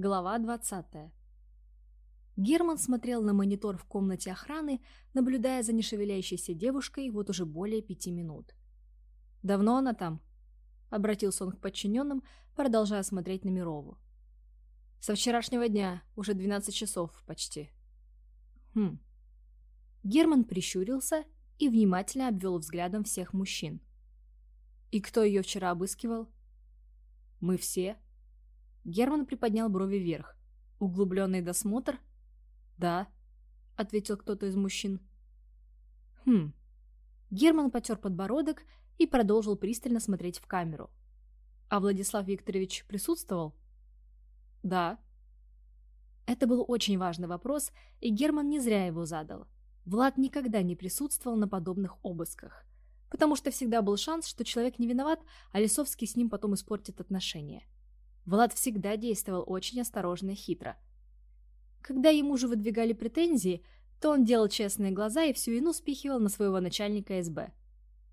Глава 20. Герман смотрел на монитор в комнате охраны, наблюдая за нешевеляющейся девушкой вот уже более пяти минут. «Давно она там?» — обратился он к подчиненным, продолжая смотреть на Мирову. «Со вчерашнего дня, уже 12 часов почти». «Хм». Герман прищурился и внимательно обвел взглядом всех мужчин. «И кто ее вчера обыскивал?» «Мы все», Герман приподнял брови вверх. «Углубленный досмотр?» «Да», — ответил кто-то из мужчин. «Хм». Герман потер подбородок и продолжил пристально смотреть в камеру. «А Владислав Викторович присутствовал?» «Да». Это был очень важный вопрос, и Герман не зря его задал. Влад никогда не присутствовал на подобных обысках, потому что всегда был шанс, что человек не виноват, а Лисовский с ним потом испортит отношения. Влад всегда действовал очень осторожно и хитро. Когда ему же выдвигали претензии, то он делал честные глаза и всю вину спихивал на своего начальника СБ.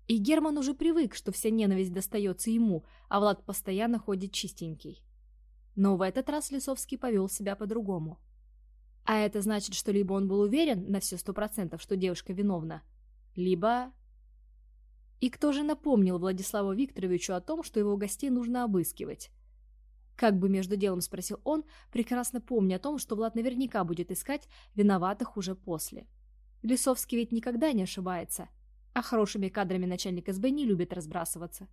И Герман уже привык, что вся ненависть достается ему, а Влад постоянно ходит чистенький. Но в этот раз Лисовский повел себя по-другому. А это значит, что либо он был уверен на все сто процентов, что девушка виновна, либо... И кто же напомнил Владиславу Викторовичу о том, что его гостей нужно обыскивать? Как бы между делом спросил он, прекрасно помня о том, что Влад наверняка будет искать виноватых уже после. Лисовский ведь никогда не ошибается, а хорошими кадрами начальник СБ не любит разбрасываться.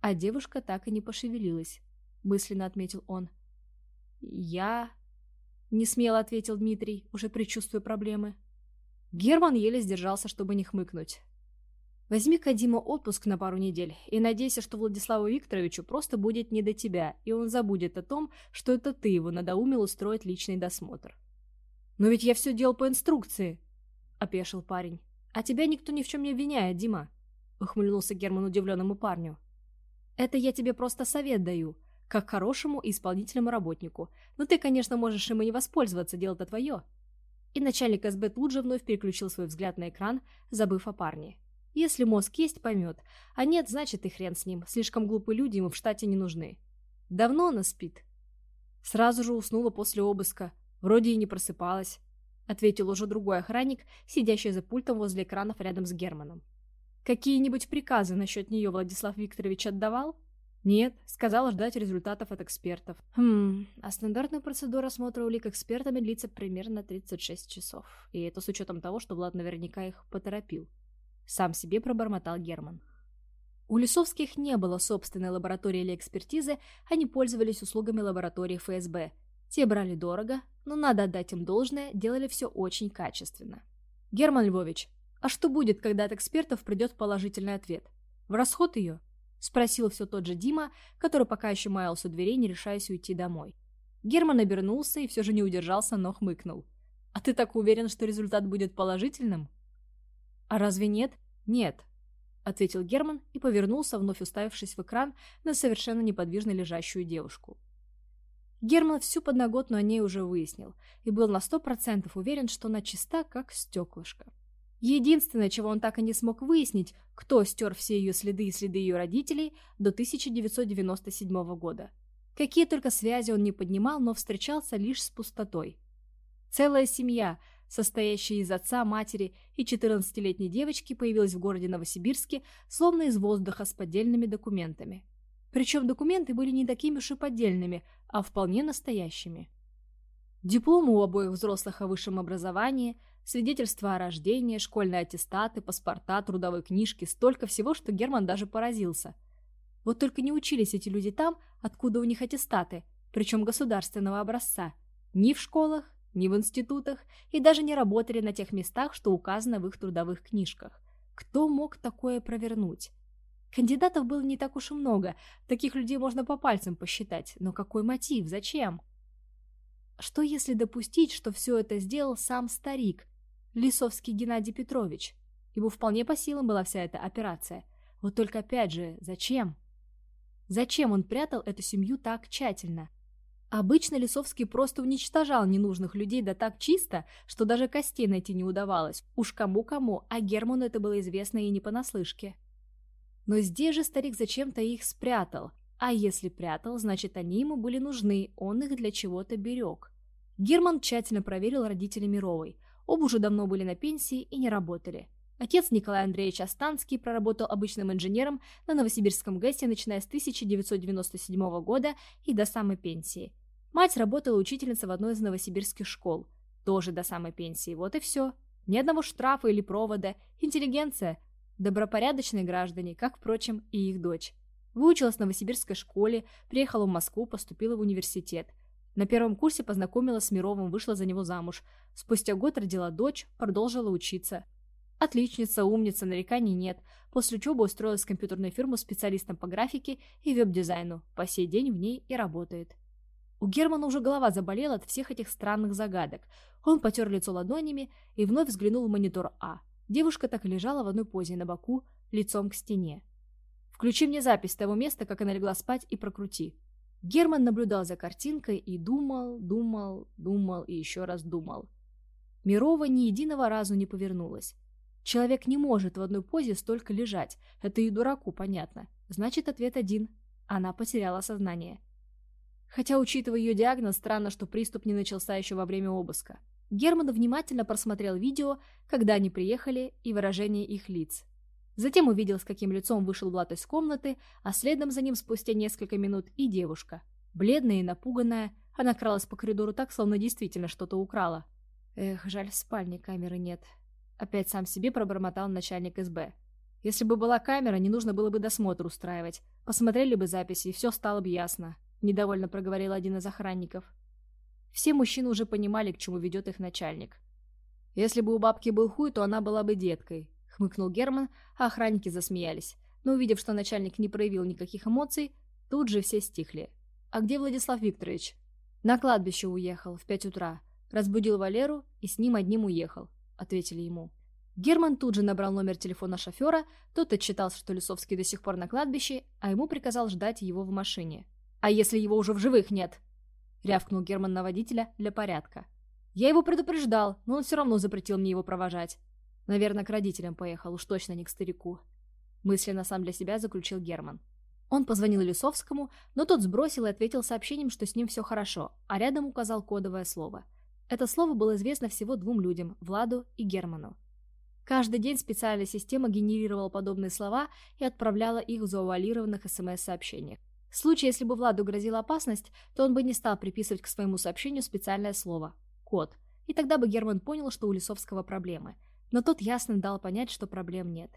А девушка так и не пошевелилась, мысленно отметил он. «Я...» — несмело ответил Дмитрий, уже предчувствуя проблемы. Герман еле сдержался, чтобы не хмыкнуть. Возьми-ка, Дима, отпуск на пару недель и надейся, что Владиславу Викторовичу просто будет не до тебя, и он забудет о том, что это ты его надоумил устроить личный досмотр. «Но ведь я все делал по инструкции», — опешил парень. «А тебя никто ни в чем не обвиняет, Дима», — ухмыльнулся Герман удивленному парню. «Это я тебе просто совет даю, как хорошему и исполнительному работнику. Но ты, конечно, можешь им и не воспользоваться, дело-то твое». И начальник СБ тут же вновь переключил свой взгляд на экран, забыв о парне. Если мозг есть, поймет. А нет, значит и хрен с ним. Слишком глупые люди ему в штате не нужны. Давно она спит? Сразу же уснула после обыска. Вроде и не просыпалась. Ответил уже другой охранник, сидящий за пультом возле экранов рядом с Германом. Какие-нибудь приказы насчет нее Владислав Викторович отдавал? Нет, сказал ждать результатов от экспертов. Хм, а стандартная процедура осмотра улик экспертами длится примерно 36 часов. И это с учетом того, что Влад наверняка их поторопил. Сам себе пробормотал Герман. У Лисовских не было собственной лаборатории или экспертизы, они пользовались услугами лаборатории ФСБ. Те брали дорого, но надо отдать им должное, делали все очень качественно. «Герман Львович, а что будет, когда от экспертов придет положительный ответ? В расход ее?» – спросил все тот же Дима, который пока еще маялся у дверей, не решаясь уйти домой. Герман обернулся и все же не удержался, но хмыкнул. «А ты так уверен, что результат будет положительным?» «А разве нет?» «Нет», — ответил Герман и повернулся, вновь уставившись в экран на совершенно неподвижно лежащую девушку. Герман всю подноготную о ней уже выяснил и был на сто процентов уверен, что она чиста, как стеклышко. Единственное, чего он так и не смог выяснить, кто стер все ее следы и следы ее родителей до 1997 года. Какие только связи он не поднимал, но встречался лишь с пустотой. Целая семья — состоящая из отца, матери и 14-летней девочки, появилась в городе Новосибирске, словно из воздуха с поддельными документами. Причем документы были не такими уж и поддельными, а вполне настоящими. Дипломы у обоих взрослых о высшем образовании, свидетельства о рождении, школьные аттестаты, паспорта, трудовые книжки, столько всего, что Герман даже поразился. Вот только не учились эти люди там, откуда у них аттестаты, причем государственного образца. Ни в школах, ни в институтах и даже не работали на тех местах, что указано в их трудовых книжках. Кто мог такое провернуть? Кандидатов было не так уж и много, таких людей можно по пальцам посчитать, но какой мотив, зачем? Что если допустить, что все это сделал сам старик, Лисовский Геннадий Петрович? Ему вполне по силам была вся эта операция. Вот только опять же, зачем? Зачем он прятал эту семью так тщательно? Обычно Лисовский просто уничтожал ненужных людей да так чисто, что даже костей найти не удавалось. Уж кому-кому, а Герману это было известно и не понаслышке. Но здесь же старик зачем-то их спрятал. А если прятал, значит они ему были нужны, он их для чего-то берег. Герман тщательно проверил родителей Мировой. Оба уже давно были на пенсии и не работали. Отец Николай Андреевич Останский проработал обычным инженером на Новосибирском ГЭСе, начиная с 1997 года и до самой пенсии. Мать работала учительницей в одной из новосибирских школ, тоже до самой пенсии. Вот и все. Ни одного штрафа или провода. Интеллигенция. Добропорядочные граждане, как, впрочем, и их дочь. Выучилась в новосибирской школе, приехала в Москву, поступила в университет. На первом курсе познакомилась с Мировым, вышла за него замуж. Спустя год родила дочь, продолжила учиться. Отличница, умница, нареканий нет. После учебы устроилась в компьютерную фирму специалистом по графике и веб-дизайну. По сей день в ней и работает. У Германа уже голова заболела от всех этих странных загадок. Он потер лицо ладонями и вновь взглянул в монитор А. Девушка так и лежала в одной позе на боку, лицом к стене. «Включи мне запись того места, как она легла спать, и прокрути». Герман наблюдал за картинкой и думал, думал, думал и еще раз думал. Мирова ни единого разу не повернулась. Человек не может в одной позе столько лежать. Это и дураку понятно. Значит, ответ один. Она потеряла сознание. Хотя, учитывая ее диагноз, странно, что приступ не начался еще во время обыска. Герман внимательно просмотрел видео, когда они приехали, и выражение их лиц. Затем увидел, с каким лицом вышел Влад из комнаты, а следом за ним спустя несколько минут и девушка. Бледная и напуганная, она кралась по коридору так, словно действительно что-то украла. Эх, жаль, в спальне камеры нет. Опять сам себе пробормотал начальник СБ. Если бы была камера, не нужно было бы досмотр устраивать. Посмотрели бы записи, и все стало бы ясно. Недовольно проговорил один из охранников. Все мужчины уже понимали, к чему ведет их начальник. Если бы у бабки был хуй, то она была бы деткой. Хмыкнул Герман, а охранники засмеялись. Но увидев, что начальник не проявил никаких эмоций, тут же все стихли. «А где Владислав Викторович?» «На кладбище уехал, в пять утра. Разбудил Валеру и с ним одним уехал. — ответили ему. Герман тут же набрал номер телефона шофера, тот отчитался, что Лисовский до сих пор на кладбище, а ему приказал ждать его в машине. «А если его уже в живых нет?» — рявкнул Герман на водителя для порядка. «Я его предупреждал, но он все равно запретил мне его провожать. Наверное, к родителям поехал, уж точно не к старику». Мысленно сам для себя заключил Герман. Он позвонил Лисовскому, но тот сбросил и ответил сообщением, что с ним все хорошо, а рядом указал кодовое слово — это слово было известно всего двум людям – Владу и Герману. Каждый день специальная система генерировала подобные слова и отправляла их в завуалированных СМС-сообщениях. В случае, если бы Владу грозила опасность, то он бы не стал приписывать к своему сообщению специальное слово – код. И тогда бы Герман понял, что у Лисовского проблемы. Но тот ясно дал понять, что проблем нет.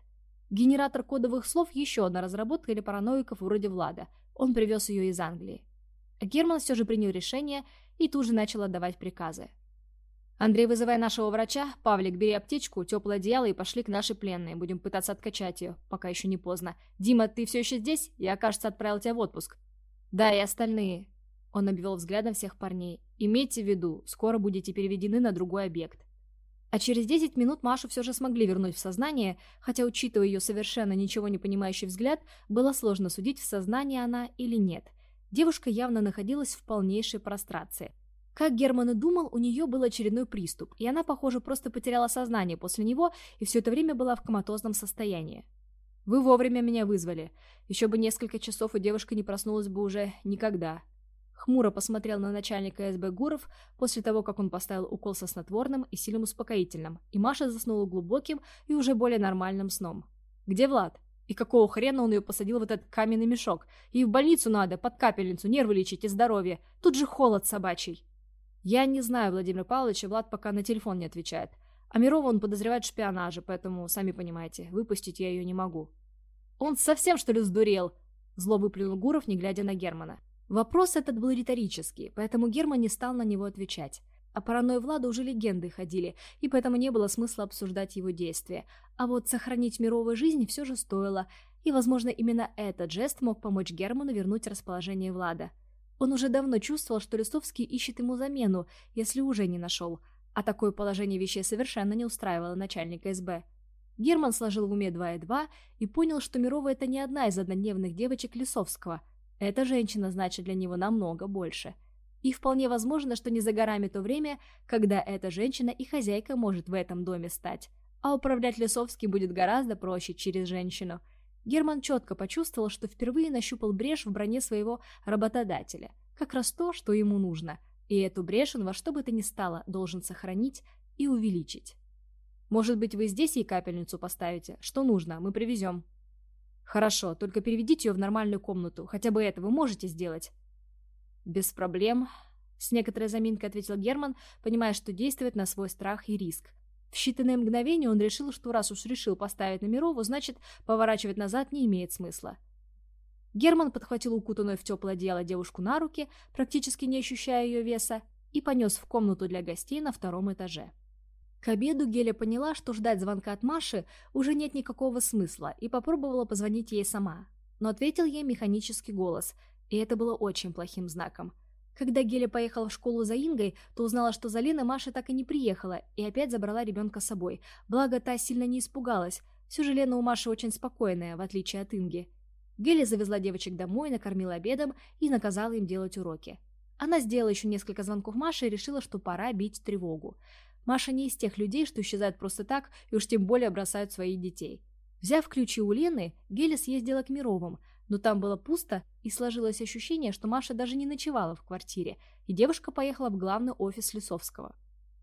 Генератор кодовых слов – еще одна разработка для параноиков вроде Влада. Он привез ее из Англии. Герман все же принял решение и тут же начал отдавать приказы. «Андрей, вызывай нашего врача. Павлик, бери аптечку, теплое одеяло и пошли к нашей пленной. Будем пытаться откачать ее, пока еще не поздно. Дима, ты все еще здесь? Я, кажется, отправил тебя в отпуск». «Да, и остальные». Он обвел взглядом всех парней. «Имейте в виду, скоро будете переведены на другой объект». А через 10 минут Машу все же смогли вернуть в сознание, хотя, учитывая ее совершенно ничего не понимающий взгляд, было сложно судить, в сознании она или нет. Девушка явно находилась в полнейшей прострации. Как Герман и думал, у нее был очередной приступ, и она, похоже, просто потеряла сознание после него и все это время была в коматозном состоянии. «Вы вовремя меня вызвали. Еще бы несколько часов, и девушка не проснулась бы уже никогда». Хмуро посмотрел на начальника СБ Гуров после того, как он поставил укол со снотворным и сильным успокоительным, и Маша заснула глубоким и уже более нормальным сном. «Где Влад? И какого хрена он ее посадил в этот каменный мешок? И в больницу надо, под капельницу, нервы лечить и здоровье. Тут же холод собачий». Я не знаю Владимир Павлович, и Влад пока на телефон не отвечает. А Мирова он подозревает в шпионаже, поэтому, сами понимаете, выпустить я ее не могу. Он совсем, что ли, сдурел? Зло выплюнул Гуров, не глядя на Германа. Вопрос этот был риторический, поэтому Герман не стал на него отвечать. О паранойи Влада уже легенды ходили, и поэтому не было смысла обсуждать его действия. А вот сохранить мировую жизнь все же стоило, и, возможно, именно этот жест мог помочь Герману вернуть расположение Влада. Он уже давно чувствовал, что Листовский ищет ему замену, если уже не нашел. А такое положение вещей совершенно не устраивало начальника СБ. Герман сложил в уме два и два и понял, что Мирова это не одна из однодневных девочек Лисовского. Эта женщина значит для него намного больше. И вполне возможно, что не за горами то время, когда эта женщина и хозяйка может в этом доме стать. А управлять Лисовским будет гораздо проще через женщину – Герман четко почувствовал, что впервые нащупал брешь в броне своего работодателя. Как раз то, что ему нужно. И эту брешь он во что бы то ни стало должен сохранить и увеличить. «Может быть, вы здесь ей капельницу поставите? Что нужно? Мы привезем». «Хорошо, только переведите ее в нормальную комнату. Хотя бы это вы можете сделать?» «Без проблем», — с некоторой заминкой ответил Герман, понимая, что действует на свой страх и риск. В считанные мгновения он решил, что раз уж решил поставить на Мирову, значит, поворачивать назад не имеет смысла. Герман подхватил укутанную в теплое одеяло девушку на руки, практически не ощущая ее веса, и понес в комнату для гостей на втором этаже. К обеду Геля поняла, что ждать звонка от Маши уже нет никакого смысла, и попробовала позвонить ей сама. Но ответил ей механический голос, и это было очень плохим знаком. Когда Геля поехала в школу за Ингой, то узнала, что за Леной Маша так и не приехала, и опять забрала ребенка с собой. Благо, та сильно не испугалась. Все же Лена у Маши очень спокойная, в отличие от Инги. Геля завезла девочек домой, накормила обедом и наказала им делать уроки. Она сделала еще несколько звонков Маше и решила, что пора бить тревогу. Маша не из тех людей, что исчезают просто так и уж тем более бросают своих детей. Взяв ключи у Лены, Геля съездила к Мировым, но там было пусто, и сложилось ощущение, что Маша даже не ночевала в квартире, и девушка поехала в главный офис Лисовского.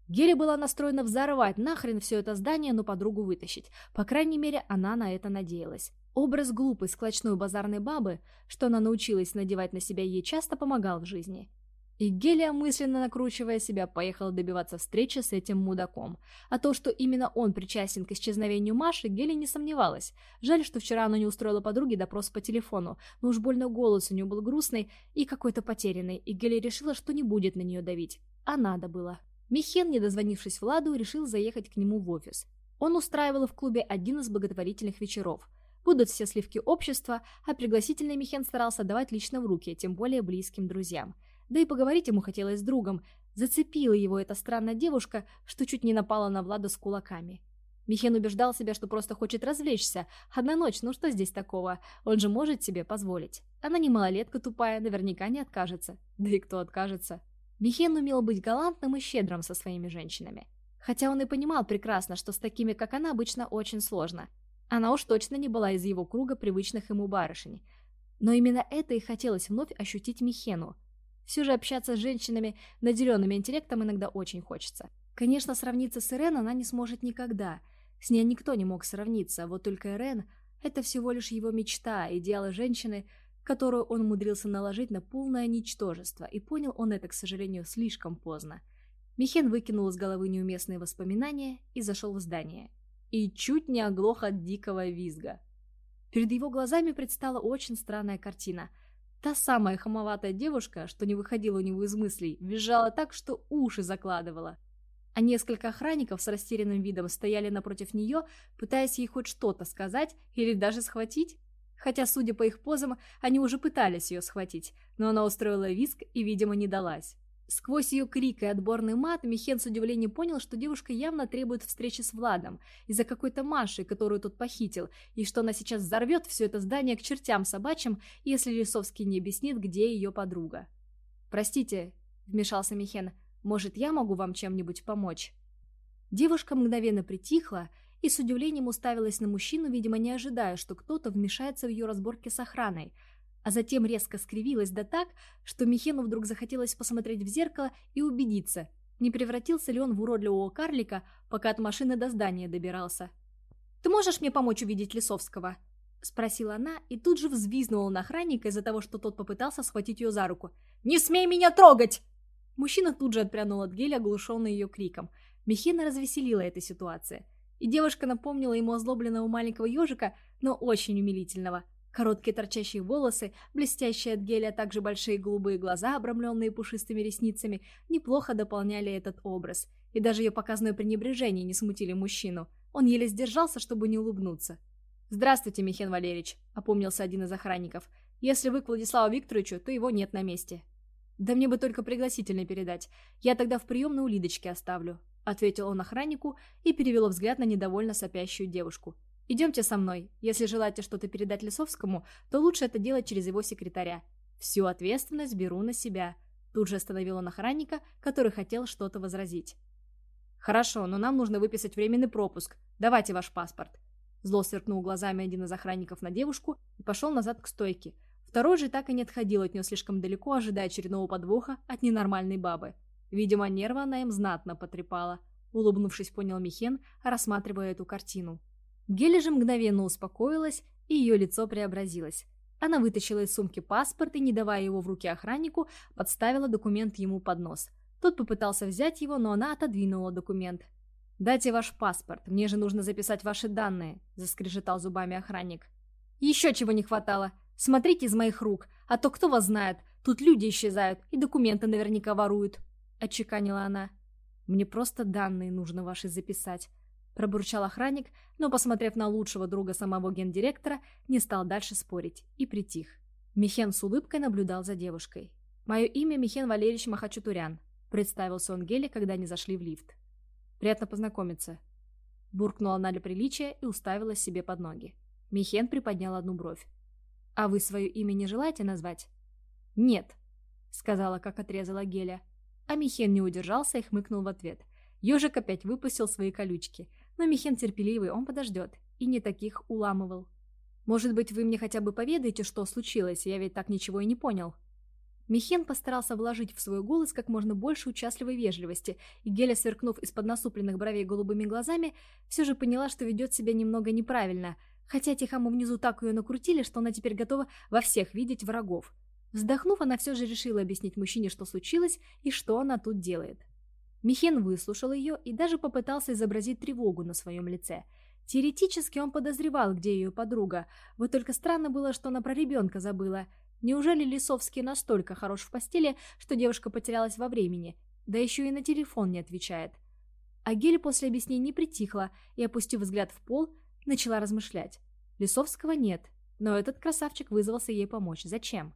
Геля была настроена взорвать нахрен все это здание, но подругу вытащить. По крайней мере, она на это надеялась. Образ глупой, склочной базарной бабы, что она научилась надевать на себя, ей часто помогал в жизни. И Гелия, мысленно накручивая себя, поехала добиваться встречи с этим мудаком. А то, что именно он причастен к исчезновению Маши, Гелия не сомневалась. Жаль, что вчера она не устроила подруге допрос по телефону, но уж больно голос у нее был грустный и какой-то потерянный, и Гелия решила, что не будет на нее давить. А надо было. Михен, не дозвонившись Владу, решил заехать к нему в офис. Он устраивал в клубе один из благотворительных вечеров. Будут все сливки общества, а пригласительный Михен старался давать лично в руки, тем более близким друзьям. Да и поговорить ему хотелось с другом. Зацепила его эта странная девушка, что чуть не напала на Влада с кулаками. Михен убеждал себя, что просто хочет развлечься. Одна ночь, ну что здесь такого? Он же может себе позволить. Она не малолетка тупая, наверняка не откажется. Да и кто откажется? Михен умел быть галантным и щедрым со своими женщинами. Хотя он и понимал прекрасно, что с такими, как она, обычно очень сложно. Она уж точно не была из его круга привычных ему барышень. Но именно это и хотелось вновь ощутить Михену – все же общаться с женщинами, наделенными интеллектом, иногда очень хочется. Конечно, сравниться с Ирен она не сможет никогда. С ней никто не мог сравниться, вот только Ирен – это всего лишь его мечта, идеалы женщины, которую он умудрился наложить на полное ничтожество, и понял он это, к сожалению, слишком поздно. Михен выкинул из головы неуместные воспоминания и зашел в здание. И чуть не оглох от дикого визга. Перед его глазами предстала очень странная картина – Та самая хамоватая девушка, что не выходила у него из мыслей, визжала так, что уши закладывала. А несколько охранников с растерянным видом стояли напротив нее, пытаясь ей хоть что-то сказать или даже схватить. Хотя, судя по их позам, они уже пытались ее схватить, но она устроила виск и, видимо, не далась. Сквозь ее крик и отборный мат Михен с удивлением понял, что девушка явно требует встречи с Владом из-за какой-то Маши, которую тот похитил, и что она сейчас взорвет все это здание к чертям собачьим, если Лисовский не объяснит, где ее подруга. «Простите», — вмешался Михен, — «может, я могу вам чем-нибудь помочь?» Девушка мгновенно притихла и с удивлением уставилась на мужчину, видимо, не ожидая, что кто-то вмешается в ее разборки с охраной — а затем резко скривилась да так, что Михену вдруг захотелось посмотреть в зеркало и убедиться, не превратился ли он в уродливого карлика, пока от машины до здания добирался. «Ты можешь мне помочь увидеть Лисовского?» — спросила она и тут же взвизнула на охранника из-за того, что тот попытался схватить ее за руку. «Не смей меня трогать!» Мужчина тут же отпрянул от геля, оглушенный ее криком. Михина развеселила эта ситуация. И девушка напомнила ему озлобленного маленького ежика, но очень умилительного — Короткие торчащие волосы, блестящие от геля, а также большие голубые глаза, обрамленные пушистыми ресницами, неплохо дополняли этот образ. И даже ее показное пренебрежение не смутили мужчину. Он еле сдержался, чтобы не улыбнуться. «Здравствуйте, Михен Валерьевич», — опомнился один из охранников. «Если вы к Владиславу Викторовичу, то его нет на месте». «Да мне бы только пригласительный передать. Я тогда в приемной у Лидочки оставлю», — ответил он охраннику и перевел взгляд на недовольно сопящую девушку. Идемте со мной. Если желаете что-то передать Лисовскому, то лучше это делать через его секретаря. Всю ответственность беру на себя. Тут же остановил он охранника, который хотел что-то возразить. Хорошо, но нам нужно выписать временный пропуск. Давайте ваш паспорт. Зло сверкнул глазами один из охранников на девушку и пошел назад к стойке. Второй же так и не отходил от нее слишком далеко, ожидая очередного подвоха от ненормальной бабы. Видимо, нервы она им знатно потрепала. Улыбнувшись, понял Михен, рассматривая эту картину. Геля же мгновенно успокоилась, и ее лицо преобразилось. Она вытащила из сумки паспорт и, не давая его в руки охраннику, подставила документ ему под нос. Тот попытался взять его, но она отодвинула документ. «Дайте ваш паспорт, мне же нужно записать ваши данные», — заскрежетал зубами охранник. «Еще чего не хватало. Смотрите из моих рук, а то кто вас знает, тут люди исчезают и документы наверняка воруют», — отчеканила она. «Мне просто данные нужно ваши записать», — пробурчал охранник, но, посмотрев на лучшего друга самого гендиректора, не стал дальше спорить и притих. Михен с улыбкой наблюдал за девушкой. «Мое имя Михен Валерьевич Махачатурян», — представился он Геле, когда они зашли в лифт. «Приятно познакомиться». Буркнула она для приличия и уставилась себе под ноги. Михен приподнял одну бровь. «А вы свое имя не желаете назвать?» «Нет», — сказала, как отрезала Геля. А Михен не удержался и хмыкнул в ответ. Ежик опять выпустил свои колючки. Но Михен терпеливый, он подождет. И не таких уламывал. «Может быть, вы мне хотя бы поведаете, что случилось? Я ведь так ничего и не понял». Михен постарался вложить в свой голос как можно больше участливой вежливости, и Геля, сверкнув из-под насупленных бровей голубыми глазами, все же поняла, что ведет себя немного неправильно, хотя Тихому внизу так ее накрутили, что она теперь готова во всех видеть врагов. Вздохнув, она все же решила объяснить мужчине, что случилось и что она тут делает. Михен выслушал ее и даже попытался изобразить тревогу на своем лице. Теоретически он подозревал, где ее подруга, вот только странно было, что она про ребенка забыла – Неужели Лисовский настолько хорош в постели, что девушка потерялась во времени, да еще и на телефон не отвечает? А Гель после объяснений притихла и, опустив взгляд в пол, начала размышлять. Лисовского нет, но этот красавчик вызвался ей помочь. Зачем?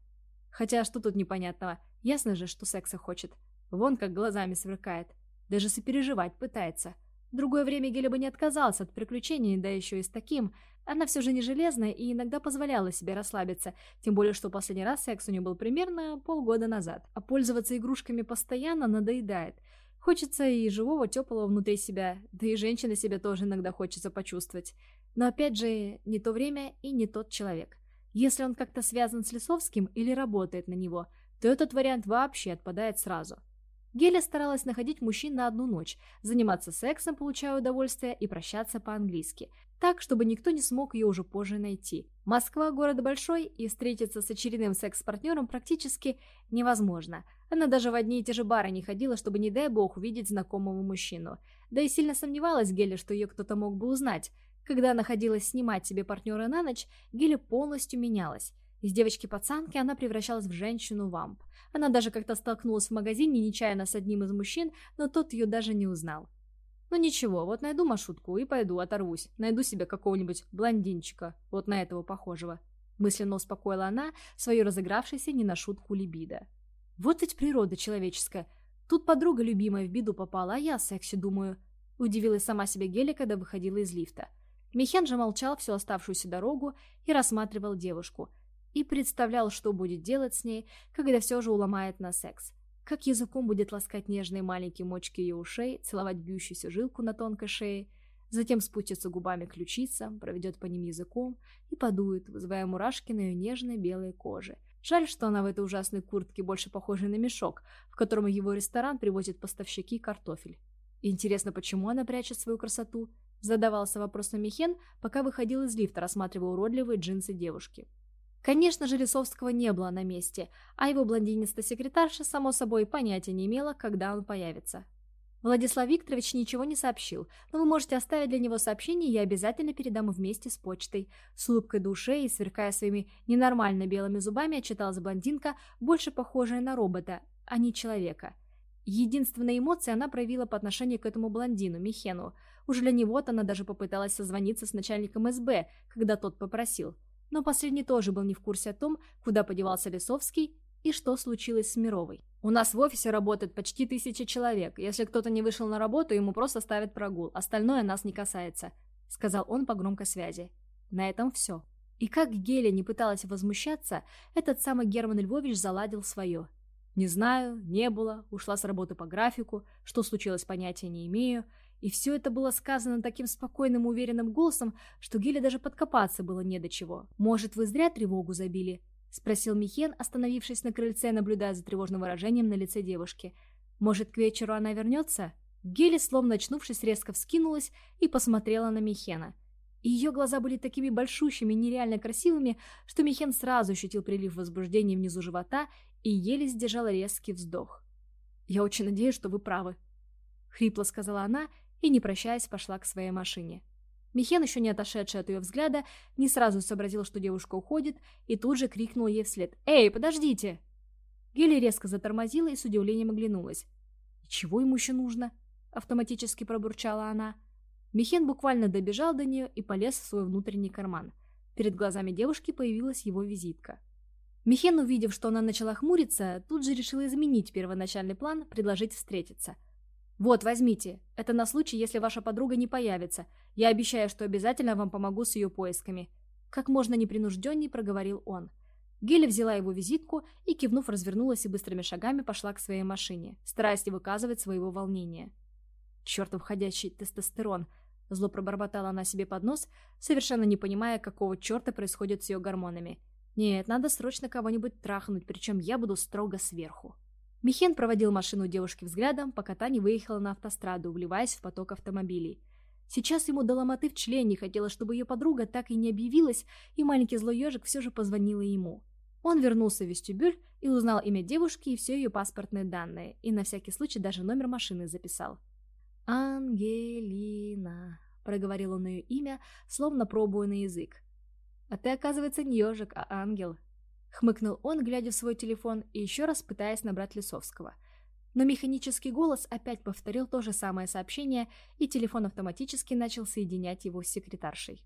Хотя что тут непонятного? Ясно же, что секса хочет. Вон как глазами сверкает. Даже сопереживать пытается. В другое время Геля бы не отказался от приключений, да еще и с таким, она все же не железная и иногда позволяла себе расслабиться, тем более что последний раз секс у нее был примерно полгода назад. А пользоваться игрушками постоянно надоедает. Хочется и живого теплого внутри себя, да и женщины себе тоже иногда хочется почувствовать. Но опять же, не то время и не тот человек. Если он как-то связан с Лисовским или работает на него, то этот вариант вообще отпадает сразу – Геля старалась находить мужчин на одну ночь, заниматься сексом, получая удовольствие, и прощаться по-английски. Так, чтобы никто не смог ее уже позже найти. Москва – город большой, и встретиться с очередным секс-партнером практически невозможно. Она даже в одни и те же бары не ходила, чтобы, не дай бог, увидеть знакомого мужчину. Да и сильно сомневалась Геля, что ее кто-то мог бы узнать. Когда находилась снимать себе партнера на ночь, Геля полностью менялась. Из девочки-пацанки она превращалась в женщину-вамп. Она даже как-то столкнулась в магазине нечаянно с одним из мужчин, но тот ее даже не узнал. Ну ничего, вот найду маршрутку и пойду оторвусь. Найду себе какого-нибудь блондинчика, вот на этого похожего. Мысленно успокоила она свою разыгравшейся не на шутку либидо. Вот ведь природа человеческая. Тут подруга любимая в беду попала, а я о сексе думаю. Удивилась сама себе Геля, когда выходила из лифта. Михен же молчал всю оставшуюся дорогу и рассматривал девушку – и представлял, что будет делать с ней, когда все же уломает на секс. Как языком будет ласкать нежные маленькие мочки ее ушей, целовать бьющуюся жилку на тонкой шее, затем спустится губами к ключицам, проведет по ним языком и подует, вызывая мурашки на ее нежной белой коже. Жаль, что она в этой ужасной куртке больше похожа на мешок, в котором его ресторан привозят поставщики картофель. Интересно, почему она прячет свою красоту? Задавался вопросом Михен, пока выходил из лифта, рассматривая уродливые джинсы девушки. Конечно же, Лисовского не было на месте, а его блондинистая секретарша, само собой, понятия не имела, когда он появится. Владислав Викторович ничего не сообщил, но вы можете оставить для него сообщение, я обязательно передам вместе с почтой. С улыбкой души и сверкая своими ненормально белыми зубами, отчиталась блондинка, больше похожая на робота, а не человека. Единственная эмоция она проявила по отношению к этому блондину, Михену. Уже для него-то она даже попыталась созвониться с начальником СБ, когда тот попросил – но последний тоже был не в курсе о том, куда подевался Лисовский и что случилось с Мировой. «У нас в офисе работает почти тысяча человек. Если кто-то не вышел на работу, ему просто ставят прогул. Остальное нас не касается», — сказал он по громкой связи. На этом все. И как Геля не пыталась возмущаться, этот самый Герман Львович заладил свое. «Не знаю, не было, ушла с работы по графику, что случилось, понятия не имею. И все это было сказано таким спокойным уверенным голосом, что Геле даже подкопаться было не до чего. «Может, вы зря тревогу забили?» — спросил Михен, остановившись на крыльце, наблюдая за тревожным выражением на лице девушки. «Может, к вечеру она вернется?» Гели, словно очнувшись, резко вскинулась и посмотрела на Михена. И ее глаза были такими большущими нереально красивыми, что Михен сразу ощутил прилив возбуждения внизу живота и еле сдержал резкий вздох. «Я очень надеюсь, что вы правы», — хрипло сказала она и, не прощаясь, пошла к своей машине. Михен, еще не отошедший от ее взгляда, не сразу сообразил, что девушка уходит, и тут же крикнул ей вслед «Эй, подождите!». Гели резко затормозила и с удивлением оглянулась. «Чего ему еще нужно?» — автоматически пробурчала она. Михен буквально добежал до нее и полез в свой внутренний карман. Перед глазами девушки появилась его визитка. Михен, увидев, что она начала хмуриться, тут же решил изменить первоначальный план, предложить встретиться. «Вот, возьмите. Это на случай, если ваша подруга не появится. Я обещаю, что обязательно вам помогу с ее поисками». Как можно непринужденней проговорил он. Геля взяла его визитку и, кивнув, развернулась и быстрыми шагами пошла к своей машине, стараясь не выказывать своего волнения. «Чертов ходячий тестостерон!» Зло пробормотала она себе под нос, совершенно не понимая, какого черта происходит с ее гормонами. «Нет, надо срочно кого-нибудь трахнуть, причем я буду строго сверху». Михен проводил машину девушки взглядом, пока та не выехала на автостраду, вливаясь в поток автомобилей. Сейчас ему до ломоты в члене хотелось, чтобы ее подруга так и не объявилась, и маленький злой ежик все же позвонила ему. Он вернулся в вестибюль и узнал имя девушки и все ее паспортные данные, и на всякий случай даже номер машины записал. «Ангелина», — проговорил он ее имя, словно пробуя на язык. «А ты, оказывается, не ежик, а ангел», — хмыкнул он, глядя в свой телефон и еще раз пытаясь набрать Лисовского. Но механический голос опять повторил то же самое сообщение, и телефон автоматически начал соединять его с секретаршей.